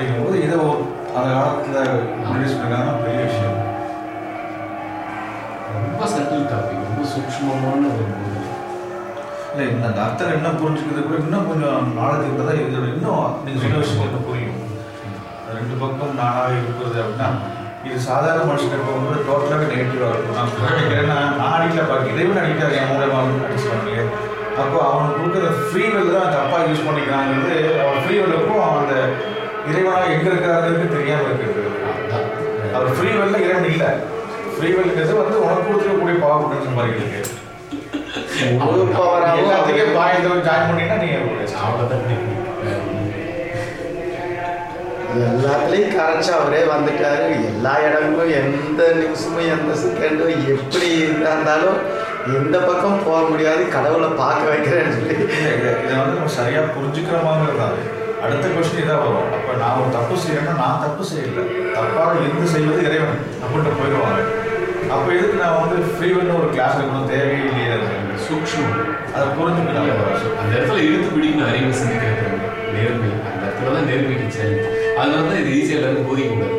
அப்படிங்கும்போது இதை ஒரு அந்த காலத்தில் ரிலீஸ் பண்ணிருக்காங்கன்னா பெரிய விஷயம். ரொம்ப சட்டில் டாபிக் ரொம்ப சூக்ஷ்மமான ஒரு இல்லை இந்த அந்த அர்த்தம் என்ன புரிஞ்சுக்கிறது கூட இன்னும் கொஞ்சம் நாலேஜ் இருந்தால் தான் இதோட இன்னும் நீங்கள் சொன்ன விஷயம் இன்னும் புரியும். ரெண்டு பக்கம் நானாக இருக்கிறது அப்படின்னா இது சாதாரண மனுஷனுக்கு வந்து டோட்டலாகவே நெகட்டிவாக இருக்கும். நான் நினைக்கிறேன்னா நான் அடிக்கல பார்க்க இறைவன் அடிக்காது என் மூலமாக அடிச்சுவாங்க அப்போ அவனுக்கு கொடுக்குற ஃப்ரீ வெல் தான் தப்பாக யூஸ் பண்ணிக்கிறாங்கிறது. அவன் ஃப்ரீ வெல்லுக்கும் அவன் அந்த இறைவனாக எங்கே இருக்காருன்னு தெரியாமல் இருக்கிறது. அவர் ஃப்ரீ வெல்ல இறைவன் இல்லை. ஃப்ரீ வெல்லுங்கிறது வந்து உனக்கு கொடுத்துருக்கக்கூடிய பாவம் மாதிரி இருக்கு. முழு பவராகவும் எல்லாத்துக்கும் பாயத்தில் ஜாயின் பண்ணினா நீங்கள் இல்லை. எல்லாத்துலேயும் கரைச்சி அவரே வந்துட்டாரு. எல்லா இடங்களும் எந்த நிமிஷமும் எந்த செகண்டும் எப்படி இருந்தாலும் எந்த பக்கம் போக முடியாது. கடவுளை பார்க்க வைக்கிறேன்னு சொல்லி. இதை இதை வந்து நம்ம சரியாக புரிஞ்சுக்கிறோமாங்கிறது தான் அடுத்த கொஸ்டின் இதாக வரும். அப்போ நான் ஒரு தப்பு செய்யறேன்னா நான் தப்பு செய்யல. தப்பாக இருந்து செய்வது இறைவன். அப்படின்ட்டு போயிடுவாங்க. அப்போ எதுக்கு நான் வந்து ஃப்ரீவன் ஒரு கிளாஸ் இருக்கணும் தேவையே இல்லையே சூக்ஷ்மம். அதை புரிஞ்சுக்கணும் அந்த இடத்துல இழுத்து பிடிக்கணும் அறிவு சிந்திக்கிறது நேர்மை. அந்த இடத்துல தான் நேர்மைக்கு செயல் அதனால தான் இது ஈஸியாக எல்லாரும் போதிக்க கூடாது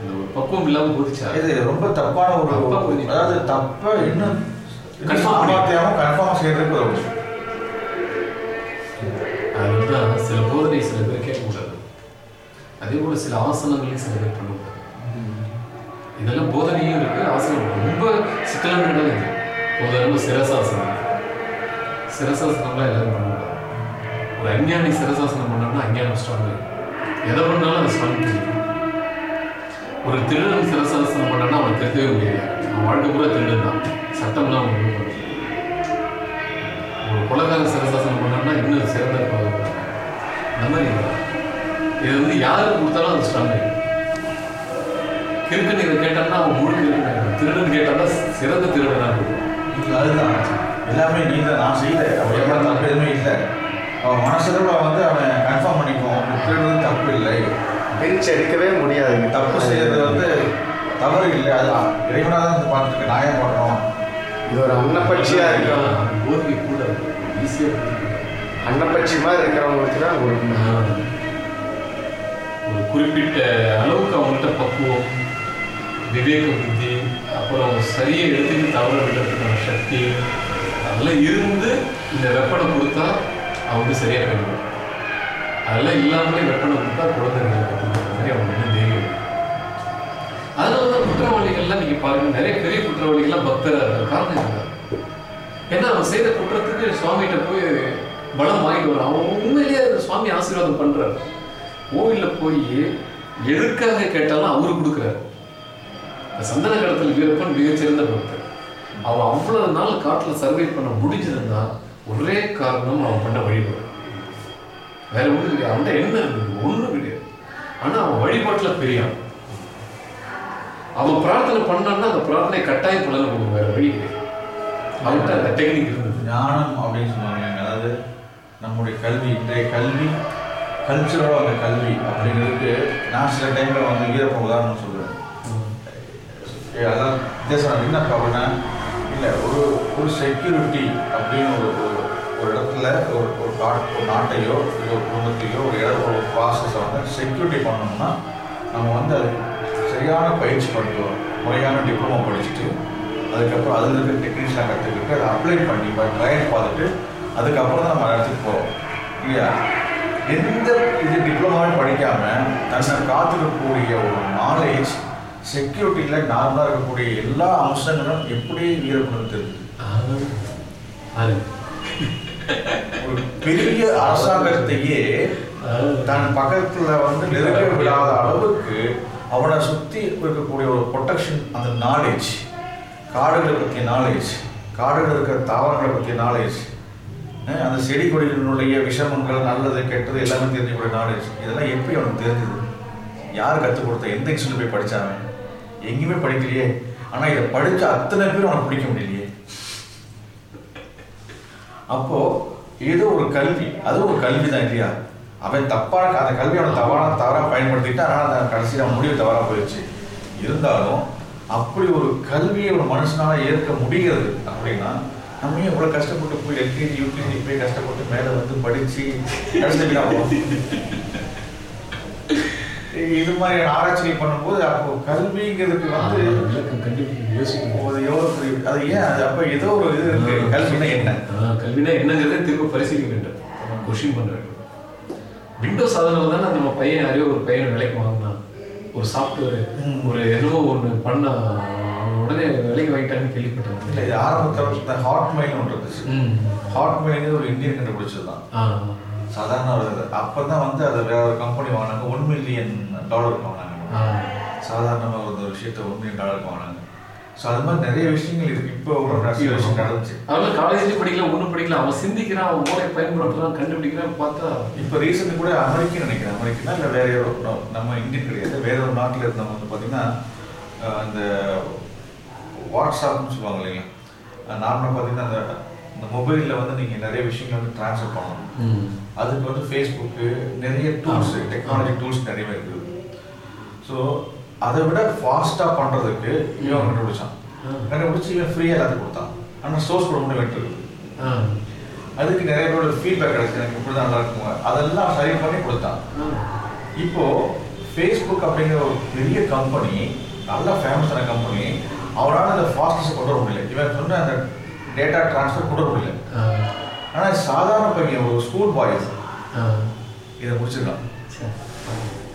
இந்த ஒரு பக்குவம் இல்லாமல் போதிச்சா. இது ரொம்ப தப்பான ஒரு. அதாவது தப்பா இன்னும். கன்ஃபார்ம் கன்ஃபார்ம் செய்யறதுக்கு ஒரு அதுதான் சில போதனை சில பேர் கேட்கக்கூடாது. அதே போல சில ஆசனங்களையும் சில பேர் பண்ணக்கூடாது இதெல்லாம் போதனையும் இருக்கு ஆசனம் ரொம்ப சிக்கலான இடம் இது. உதாரணமா சிரசாசனம். சிரசாசனம்லாம் எல்லாரும் பண்ணக்கூடாது ஒரு அஞ்ஞானி சிரசாசனம் பண்ணோம்னா அஞ்ஞானம் ஸ்ட்ராங் எதை பண்ணாலும் அது ஸ்ட்ராங் பண்ணிக்கும் ஒரு திருடன் சிரசாசனம் பண்ணோம்னா அவன் திருத்தவே முடியாது. அவன் வாழ்க்கை பூரா திருடன் தான். சட்டம்லாம் அவன் ஒரு கொலகார சிரசாசனம் அந்த மாதிரி. இது வந்து யாருக்கு கொடுத்தாலும் அது ஸ்ட்ராங் ஆகிடும் கிறுக்கன் இதை கேட்டான்னா அவன் முழு கிறுக்கன் திருடன் கேட்டான்னா சிறந்த திருடனா இருக்கும் அதுதான். எல்லாமே நீ தான் நான் செய்யல. அவன் எவ்வளோ தப்பு எதுவுமே இல்லை. அவன் மனசளவில் வந்து அவன் கன்ஃபார்ம் பண்ணிக்குவான். திருடுறது தப்பு இல்லை. பிரிச்சு எடுக்கவே முடியாதுங்க தப்பு செய்யறது வந்து தவறு இல்லை. அது இறைவனாக தான் வந்து பார்த்துருக்கு நான் ஏன் பண்ணுறோம் இது ஒரு அன்னப்பட்சியா இருக்கும் போதிக்க கூடாது ஈஸியாக அன்னப்பட்சி மாதிரி இருக்கிறவங்களுக்கு தான் கொடுக்கணும். ஒரு குறிப்பிட்ட அளவுக்கு அவங்கள்ட்ட பக்குவம் விவேக புத்தி அப்புறம் சரியை எடுத்துட்டு தவற விடுறதுக்கான சக்தி அதெல்லாம் இருந்து இந்த வெப்பனை கொடுத்தா அவங்க சரியாக போயிடுவாங்க. அதெல்லாம் இல்லாமலே வெப்பனை கொடுத்தா குழந்தைங்க கற்றுக்கிற மாதிரி அவங்க என்ன தைரியம்? அதனால தான் குற்றவாளிகள்லாம் நீங்கள் பாருங்க நிறைய பெரிய குற்றவாளிகள்லாம் பக்தராக இருக்காங்க. காரணம் இதுதான் ஏன்னா அவன் செய்த குற்றத்துக்கு சுவாமிகிட்ட போய் பலம் வாங்கிட்டு வரும் அவன் உண்மையிலேயே அந்த சுவாமி ஆசீர்வாதம் பண்றாரு. கோவில்ல போய் எதுக்காக கேட்டாலும் அவரு கொடுக்குறாரு. சந்தன கடத்தில் வீரப்பன் மிகச்சிறந்த பக்தர். அவன் அவ்வளவு நாள் காட்டுல சர்வே பண்ண முடிஞ்சதுன்னா ஒரே காரணம் அவன் பண்ண வழிபாடு. வேற ஒன்றும் கிடையாது அவன்கிட்ட என்ன இருந்தது? ஒண்ணும் கிடையாது. ஆனா அவன் வழிபாட்டில் பெரியான். அவன் பிரார்த்தனை பண்ணான்னா அந்த பிரார்த்தனை கட்டாயம் பலனை கொடுக்கும் வேற வழி கிடையாது. அவன்கிட்ட அந்த டெக்னிக் இருந்தது. ஞானம் அப்படின்னு சொன்னாங்க. நம்முடைய கல்வி இன்றைய கல்வி கல்ச்சரோட அந்த கல்வி அப்படிங்கிறதுக்கு நான் சில டைமில் வந்து வீரப்ப உதாரணம் சொல்லுவேன் அதான் வித்தியாசம். என்ன அப்படின்னா இல்லை ஒரு ஒரு செக்யூரிட்டி அப்படின்னு ஒரு ஒரு- இடத்துல ஒரு ஒரு காட் ஒரு நாட்டையோ இல்லை ஒரு குடும்பத்தையோ ஒரு இட ஒரு ப்ராசஸை வந்து செக்யூரிட்டி பண்ணோம்னா நம்ம வந்து அது சரியான பயிற்சி பண்ணுறோம் முறையான டிப்ளமோ படிச்சுட்டு அதுக்கப்புறம் அதில் இருக்க டெக்னிக்ஸ்லாம் கற்றுக்கிட்டு அதை அப்ளை பண்ணி ட்ரையல் பார்த்துட்டு அதுக்கப்புறம் தான் நம்ம இடத்துக்கு போகிறோம் இல்லையா எந்த இது டிப்ளமாவே படிக்காமல் தன்னை காத்துக்கக்கூடிய ஒரு நாலேஜ் செக்யூரிட்டியில் நார்மலாக இருக்கக்கூடிய எல்லா அம்சங்களும் எப்படி வீரப்பணம் தெரியுது அது ஒரு பெரிய அரசாங்கத்தையே தன் பக்கத்துல வந்து நெருங்க விடாத அளவுக்கு அவனை சுத்தி இருக்கக்கூடிய ஒரு ப்ரொடெக்ஷன் அந்த நாலேஜ் காடுகளை பற்றிய நாலேஜ் காடுகள் இருக்கிற தாவரங்களை பற்றிய நாலேஜ் அந்த செடி கொடிகளினுடைய விஷமங்கள் நல்லது கெட்டது எல்லாமே தெரிஞ்சக்கூடிய நாலேஜ் இதெல்லாம் எப்படி அவனுக்கு தெரிஞ்சது? யார் கற்றுக் கொடுத்த? எந்த இன்ஸ்டியூட் போய் படிச்சாங்க எங்கேயுமே படிக்கலையே. ஆனா இதை படித்த அத்தனை பேரும் அவனை பிடிக்க முடியலையே. அப்போ ஏதோ ஒரு கல்வி அது ஒரு கல்வி தான் இல்லையா? அவன் தப்பான அந்த கல்வி அவனை தவறான தவறாக பயன்படுத்திக்கிட்டு ஆனால் அந்த கடைசியில் அவன் முடிவு தவறாக போயிடுச்சு. இருந்தாலும் அப்படி ஒரு கல்வியை ஒரு மனுஷனால ஏற்க முடிகிறது அப்படின்னா நம்ம ஏன் இவ்வளோ கஷ்டப்பட்டு போய் எல்கேஜி யூகேஜி போய் கஷ்டப்பட்டு மேலே வந்து படித்து கடைசியில் இது மாதிரியான ஆராய்ச்சிகள் பண்ணும்போது அப்போ கல்விங்கிறதுக்கு வந்து பெரிய- அது ஏன்? அது அப்போ ஏதோ ஒரு இது இருக்கு. கல்வினா என்ன? கல்வினா என்னங்கிறத திரும்ப பரிசீலிக்க வேண்டும். கொஷின் பண்ண வேண்டும் விண்டோஸ் அதனால தானே நம்ம பையன் யாரையோ ஒரு பையன் வேலைக்கு வாங்கினான் ஒரு சாஃப்ட்வேர். ஒரு என்னவோ ஒன்று பண்ண உடனே வேலைக்கு வாங்கிட்டான்னு இல்லை கேள்விப்பட்டேன் இது ஆரம்பத்தில் ஹாட் மெயில் ஒன்று இருந்துச்சு. ஹாட் மெயில் ஒரு இந்தியன் கண்டுபிடிச்சது தான் சாதாரண ஒரு இது. அப்போ தான் வந்து அதை வேற ஒரு கம்பெனி வாங்கினாங்க. ஒன் மில்லியன் டாலருக்கு வாங்கினாங்க. சாதாரணமாக ஒரு விஷயத்தை ஒன் மில்லியன் டாலருக்கு வாங்கினாங்க. ஸோ அது மாதிரி நிறைய விஷயங்கள் இருக்கு. இப்போ ஒரு நிறைய விஷயம் நடந்துச்சு. அவன் காலேஜ்லயும் படிக்கல ஒன்றும் படிக்கல. அவன் சிந்திக்கிறான் அவன் மூளை பயன்படுத்துறான் கண்டுபிடிக்கிறான் பார்த்தா இப்போ ரீசெண்ட் கூட அமெரிக்கன் நினைக்கிறேன். அமெரிக்கனா இல்லை வேற no, நம்ம இந்தியன் கிடையாது. வேற ஒரு நாட்டில் இருந்தவங்க வந்து பார்த்தீங்கன்னா அந்த வாட்ஸ்அப்னு சொல்லுவாங்க இல்லைங்களா? நார்மலாக பார்த்தீங்கன்னா அந்த இந்த மொபைலில் வந்து நீங்கள் நிறைய விஷயங்கள் வந்து ட்ரான்ஸ்ஃபர் பண்ணணும். அதுக்கு வந்து ஃபேஸ்புக்கு நிறைய டூல்ஸ். டெக்னாலஜி டூல்ஸ் நிறைய இருக்குது. ஸோ அதை விட ஃபாஸ்ட்டாக பண்ணுறதுக்கு இவன் கண்டுபிடிச்சான். கண்டுபிடிச்சி இவன் ஃப்ரீயாக எல்லாத்துக்கும் கொடுத்தான். ஆனால் சோர்ஸ் கூட மட்டும் வெட்டுருக்கு அதுக்கு நிறைய பேரோட ஃபீட்பேக் கிடைச்சு எனக்கு இப்படி தான் நல்லா இருக்குங்க அதெல்லாம் சரி பண்ணி கொடுத்தான். ஆ. இப்போ ஃபேஸ்புக் அப்படிங்கிற ஒரு பெரிய கம்பெனி நல்ல ஃபேமஸான கம்பெனி அவரால் அந்த ஃபாஸ்டஸ்ட் கொண்டு வர முடியல. இவன் சொன்ன அந்த டேட்டா ட்ரான்ஸ்ஃபர் கொண்டு வர முடியல. ஆனால் சாதாரண பையன் ஒரு ஸ்கூல் பாய்ஸ் இதை முடிச்சிருக்கான். சரி.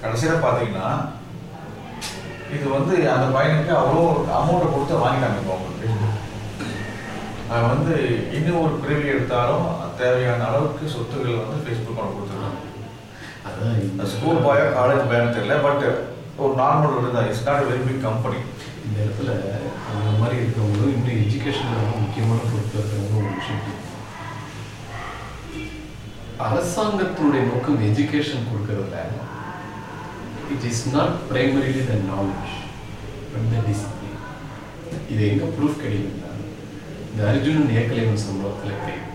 கடைசியில் பார்த்தீங்கன்னா இது வந்து அந்த பையனுக்கு அவ்வளோ அமௌண்ட்டை கொடுத்து வாங்கிட்டாங்க அவங்களுக்கு அவன் வந்து இன்னும் ஒரு பிரிவி எடுத்தாலும் தேவையான அளவுக்கு சொத்துக்கள் வந்து ஃபேஸ்புக் அவனுக்கு இந்த ஸ்கூல் பாயா காலேஜ் பாயான்னு தெரியல பட் ஒரு நார்மல் ஒரு தான் it's not very big company இந்த இடத்துல அந்த மாதிரி இருக்கிறவங்களும் இன்னும் எஜுகேஷனில் ரொம்ப முக்கியமான பொறுப்பு இருக்கிறவங்க ஒரு விஷயம் அரசாங்கத்தினுடைய நோக்கம் எஜுகேஷன் கொடுக்கறதுல it is not primarily the knowledge but the discipline இது எங்கே ப்ரூஃப் கிடைக்குதுன்னா இந்த அர்ஜுனன் ஏக்கலைவன் சம்பவத்தில் தெரியும்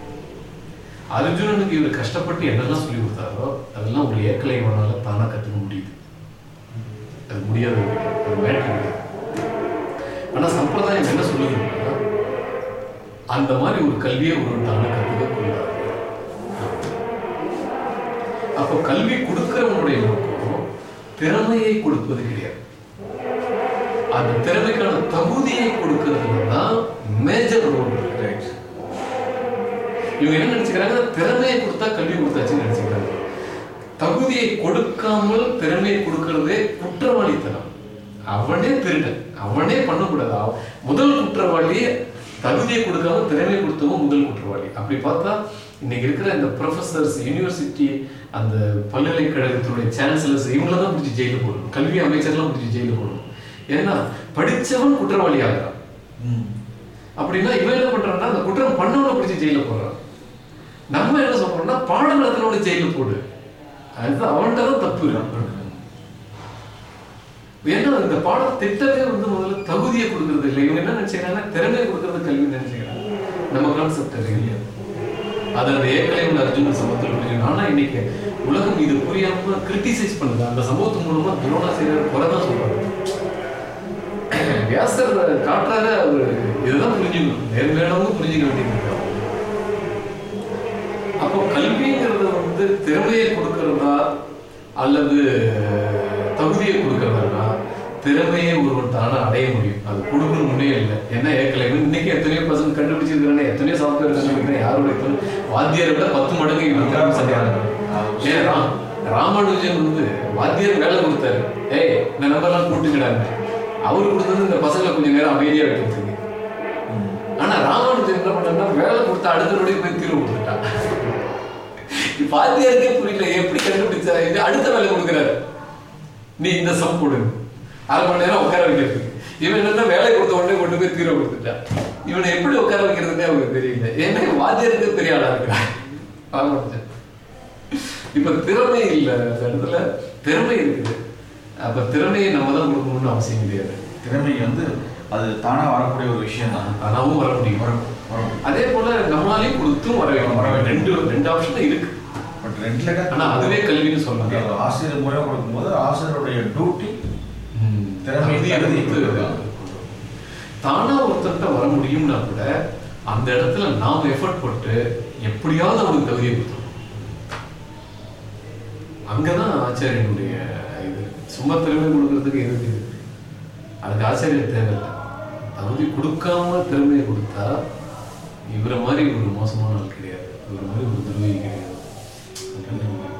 அர்ஜுனனுக்கு இவர் கஷ்டப்பட்டு என்னெல்லாம் சொல்லி கொடுத்தாரோ அதெல்லாம் ஒரு ஏக்கலைவனால் தானாக கற்றுக்க முடியுது. அது முடியாத. அது மேட்ரு. கிடையாது ஆனா சம்பிரதாயம் என்ன சொல்லுதுன்னா அந்த மாதிரி ஒரு கல்வியை ஒரு தானே கற்றுக்க கூடாது. அப்போ கல்வி கொடுக்கிறவனுடைய நோக்கம் திறமையை கொடுப்பது கிடையாது. அந்த திறமைக்கான தகுதியை கொடுக்கறதுல தான் மேஜர் ரோல் ரைட் இவங்க என்ன நினைச்சுக்கிறாங்க? திறமையை கொடுத்தா கல்வி கொடுத்தாச்சுன்னு நினைச்சுக்கிறாங்க. தகுதியை கொடுக்காமல் திறமையை கொடுக்கறதே குற்றவாளித்தனம். அவனே திருடன். அவனே பண்ணக்கூடாது? முதல் குற்றவாளி தகுதியை கொடுக்காம திறமையை கொடுத்தவன் முதல் குற்றவாளி. அப்படி பார்த்தா இன்னைக்கு இருக்கிற இந்த ப்ரொஃபசர்ஸ் யூனிவர்சிட்டி அந்த பல்கலைக்கழகத்தினுடைய சான்சலர்ஸ் இவங்கள தான் பிடிச்சி ஜெயிலில் போடணும். கல்வி அமைச்சர்லாம் பிடிச்சி ஜெயிலில் போடணும். ஏன்னா படிச்சவன் குற்றவாளி ஆகிறான். அப்படின்னா இவன் என்ன பண்றான்னா அந்த குற்றம் பண்ணவனை பிடிச்சி ஜெயில போடுறான். நம்ம என்ன சொல்றோம்னா பாடம் நடத்தினவனை ஜெயில போடு. அது அவன்கிட்ட தான் தப்பு. இருக்கு ஏன்னா இந்த பாடம் திட்டமே வந்து முதல்ல தகுதியை கொடுக்கறது இல்லை. இவங்க என்ன நினைச்சுக்கிறாங்கன்னா திறமையை கொடுக்கறது கல்வி நினைச்சுக்கிறாங்க. நம்ம கான்செப்ட் அது இல்லையா? அது அந்த ஏற்கனவே உள்ள அர்ஜுன சமத்துல முடியும் ஆனா இன்னைக்கு உலகம் இது புரியாம கிரிட்டிசைஸ் பண்ணுது. அந்த சமூகத்து மூலமா துரோணாசிரியர் குறை தான் சொல்றாங்க. வியாசர் காட்டுறாரு அவரு. இதுதான் புரிஞ்சுக்கணும். நேர்மையானவங்க புரிஞ்சுக்க வேண்டியது. அப்போ கல்விங்கிறது வந்து திறமையை கொடுக்கறதா அல்லது தகுதியை கொடுக்கறதா? திறமையை ஒருவன் தானே அடைய முடியும். அது கொடுக்கணும் இல்லை. என்ன ஏற்கலை? இன்னைக்கு எத்தனையோ பசங்க கண்டுபிடிச்சிருக்காங்க எத்தனையோ சாஃப்ட்வேர் கண்டுபிடிக்கிறேன் யாருடைய எத்தனை? விட பத்து மடங்கு இவங்க திறமை சரியானது ஏன் ராமானுஜன் வந்து வாத்தியர் வேலை கொடுத்தாரு. ஏய் இந்த நம்பர்லாம் கூட்டுக்கிடாங்க அவர் கொடுத்தது இந்த பசங்களை கொஞ்சம் நேரம் அமைதியா எடுத்துருக்கு ஆனா ராமானுஜன் என்ன பண்ணா வேலை கொடுத்த அடுத்த நொடி போய் தீர்வு கொடுத்துட்டான். வாத்தியாருக்கே புரியல எப்படி கண்டுபிடிச்சா? இது அடுத்த வேலை கொடுக்குறாரு. நீ இந்த சம் போடு அரை மணி நேரம் உட்கார வைக்கிறதுக்கு. இவன் என்னன்னா வேலை கொடுத்த உடனே கொண்டு போய் தீர்வு கொடுத்துட்டான் இவனை எப்படி உட்கார வைக்கிறதுனே அவங்களுக்கு தெரியல. ஏன்னா வாத்தியாருக்கு பெரிய ஆளா இருக்கிறான் இப்ப திறமை இல்ல அந்த இடத்துல. திறமை இருக்குது. அப்ப திறமையை நம்ம தான் கொடுக்கணும்னு அவசியம் கிடையாது. திறமை வந்து அது தானா வரக்கூடிய ஒரு விஷயம் தான் ஆனாவும் வர முடியும். அதே போல நம்மளாலையும் கொடுத்தும் வர வைக்கணும் வர வைக்கணும். ரெண்டு ரெண்டு ஆப்ஷனும் இருக்கு. பட் ரெண்டுல ஆனா அதுவே கல்வின்னு முடியாது ஆசிரியர் மூலம் கொடுக்கும்போது ஆசிரியருடைய டியூட்டி. திறமை. தானா ஒருத்தர்கிட்ட வர முடியும்னா கூட அந்த இடத்துல நாம் எஃபர்ட் போட்டு எப்படியாவது அவனுக்கு தகுதியை கொடுத்தோம் அங்கதான் ஆச்சாரியனுடைய இது. சும்மா திறமை கொடுக்கறதுக்கு எதுக்கு? அதுக்கு ஆச்சாரியர் தேவையில்லை. தகுதி கொடுக்காம திறமையை கொடுத்தா இவரை மாதிரி ஒரு மோசமான ஆள் கிடையாது. இவரை மாதிரி ஒரு துரோகி கிடையாது. அதனால